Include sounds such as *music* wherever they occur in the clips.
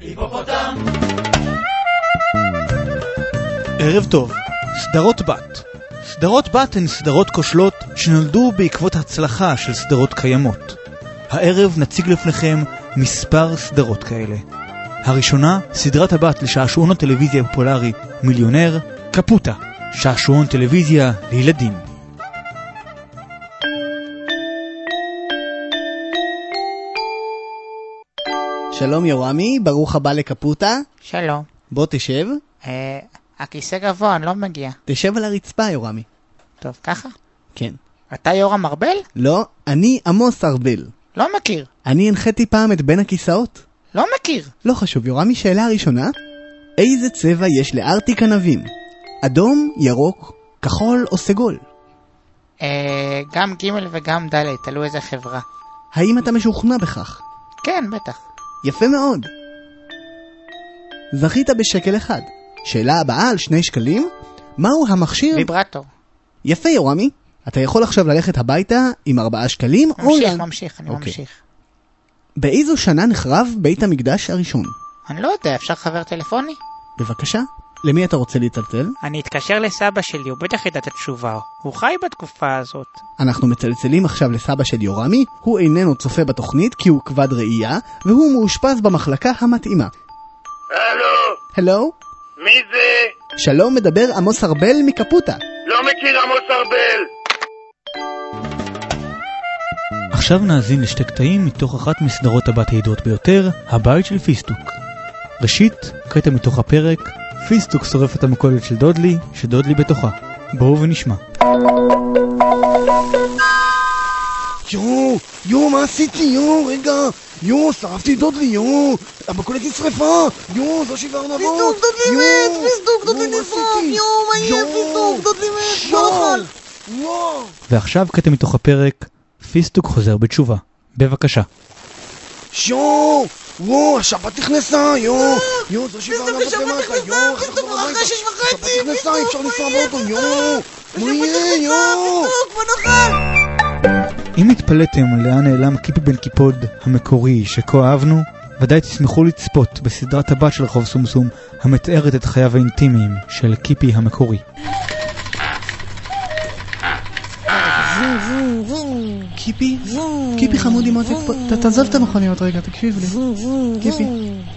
היפופוטם! ערב טוב, סדרות בת. סדרות בת הן סדרות כושלות שנולדו בעקבות הצלחה של סדרות קיימות. הערב נציג לפניכם מספר סדרות כאלה. הראשונה, סדרת הבת לשעשועון הטלוויזיה הפופולרי מיליונר, קפוטה, שעשועון טלוויזיה לילדים. שלום יורמי, ברוך הבא לקפוטה. שלום. בוא תשב. אה, הכיסא גבוה, אני לא מגיע. תשב על הרצפה יורמי. טוב, ככה? כן. אתה יורם ארבל? לא, אני עמוס ארבל. לא מכיר. אני הנחיתי פעם את בין הכיסאות. לא מכיר. לא חשוב, יורמי, שאלה ראשונה. איזה צבע יש לארטיק ענבים? אדום, ירוק, כחול או סגול? אה, גם ג' וגם ד', תלוי איזה חברה. האם אתה משוכנע בכך? כן, בטח. יפה מאוד. זכית בשקל אחד. שאלה הבאה על שני שקלים, מהו המכשיר... ויברטור. יפה יורמי. אתה יכול עכשיו ללכת הביתה עם ארבעה שקלים או... ממשיך, ממשיך, אני אוקיי. ממשיך. באיזו שנה נחרב בית המקדש הראשון? אני לא יודע, אפשר חבר טלפוני? בבקשה. למי אתה רוצה להצלצל? אני אתקשר לסבא שלי, הוא בטח ידע את התשובה. הוא חי בתקופה הזאת. אנחנו מצלצלים עכשיו לסבא של יורמי, הוא איננו צופה בתוכנית כי הוא כבד ראייה, והוא מאושפז במחלקה המתאימה. הלו, הלו? מי זה? שלום, מדבר עמוס ארבל מקפוטה. לא מכיר עמוס ארבל. עכשיו נאזין לשתי קטעים מתוך אחת מסדרות הבת הידועות ביותר, הבית של פיסטוק. ראשית, קטע מתוך הפרק, פיסטוק שורף את המכולת של דודלי, שדודלי בתוכה. בואו ונשמע. יואו, יואו, מה עשיתי? יואו, רגע, יואו, שרפתי את דודלי, יואו, המכולת נשרפה, יואו, זו שבעה ארנבות, פיסטוק, דודלי מת, פיסטוק, דודלי מה נשרף? יואו, מה יהיה, פיסטוק, דודלי מת, יואו, נאכל. וואו. ועכשיו קטע מתוך הפרק, פיסטוק חוזר בתשובה. בבקשה. יואו, וואו, השבת נכנסה, יואו, יואו, זו שבעה השבת למטה, נכנסה, יואו, פיסטוק, חזור אחרי הביתה. השבת נכנסה, אי אפשר לנסוע באוטו? יואו, מה יהיה, יואו. אם התפלאתם לאן נעלם קיפי בן קיפוד המקורי שכה אהבנו, ודאי תשמחו לצפות בסדרת הבת של רחוב סומסום המתארת את חייו האינטימיים של קיפי המקורי. קיפי? קיפי חמודי מותק, פה- תעזוב את המכוניות רגע, תקשיב לי. קיפי,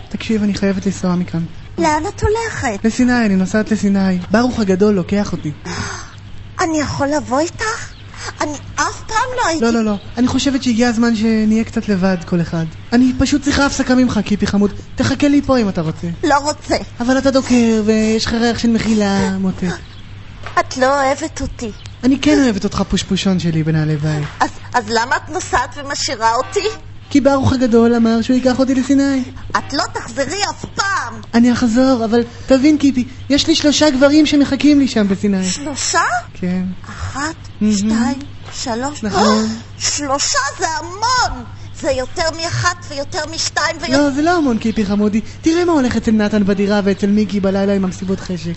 תקשיב, אני חייבת לנסוע מכאן. לאן את הולכת? לסיני, אני נוסעת לסיני. ברוך הגדול לוקח אותי. *gasps* אני יכול לבוא איתך? אני אף פעם לא הייתי... לא, לא, לא. אני חושבת שהגיע הזמן שנהיה קצת לבד, כל אחד. אני פשוט צריכה הפסקה ממך, קיפי חמוד. תחכה לי פה אם אתה רוצה. לא רוצה. אבל אתה דוקר, ויש לך ריח של מחילה, מותק. *gasps* את לא אוהבת אותי. אני כן אוהבת אותך פושפושון שלי בנעלי בית. אז, אז למה את נוסעת ומשאירה אותי? כי ברוך הגדול אמר שהוא ייקח אותי לסיני. את לא תחזרי אף פעם. אני אחזור, אבל תבין, קיפי, יש לי שלושה גברים שמחכים לי שם בסיני. שלושה? כן. אחת. שתיים, שלוש. נכון. *gasps* שלושה זה המון! זה יותר מאחת ויותר משתיים ויותר... לא, זה לא המון קיפי חמודי. תראה מה הולך אצל נתן בדירה ואצל מיקי בלילה עם המסיבות חשק.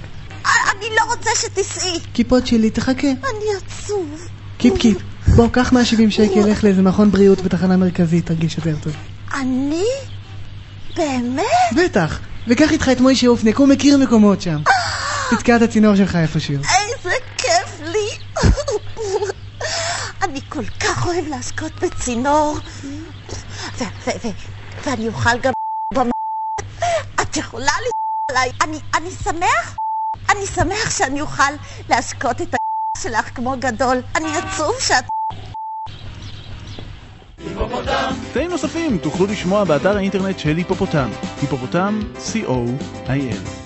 שתיסעי. כיפות שלי, תחכה. אני עצוב. קיפ קיפ. בוא, קח 170 שקל, לך לאיזה מכון בריאות בתחנה מרכזית, תרגיש יותר טוב. אני? באמת? בטח. וקח איתך את מוישה אופניק, הוא מכיר מקומות שם. תתקע את הצינור שלך איפשהו. איזה כיף לי! אני כל כך אוהב להשקות בצינור. ואני אוכל גם. את יכולה ל... עליי. אני, אני שמח, אני שמח שאני אוכל להשקות את ה... שלך כמו גדול. אני עצוב שאת... קטעים נוספים תוכלו לשמוע באתר האינטרנט של היפופוטם, היפופוטם, co.il.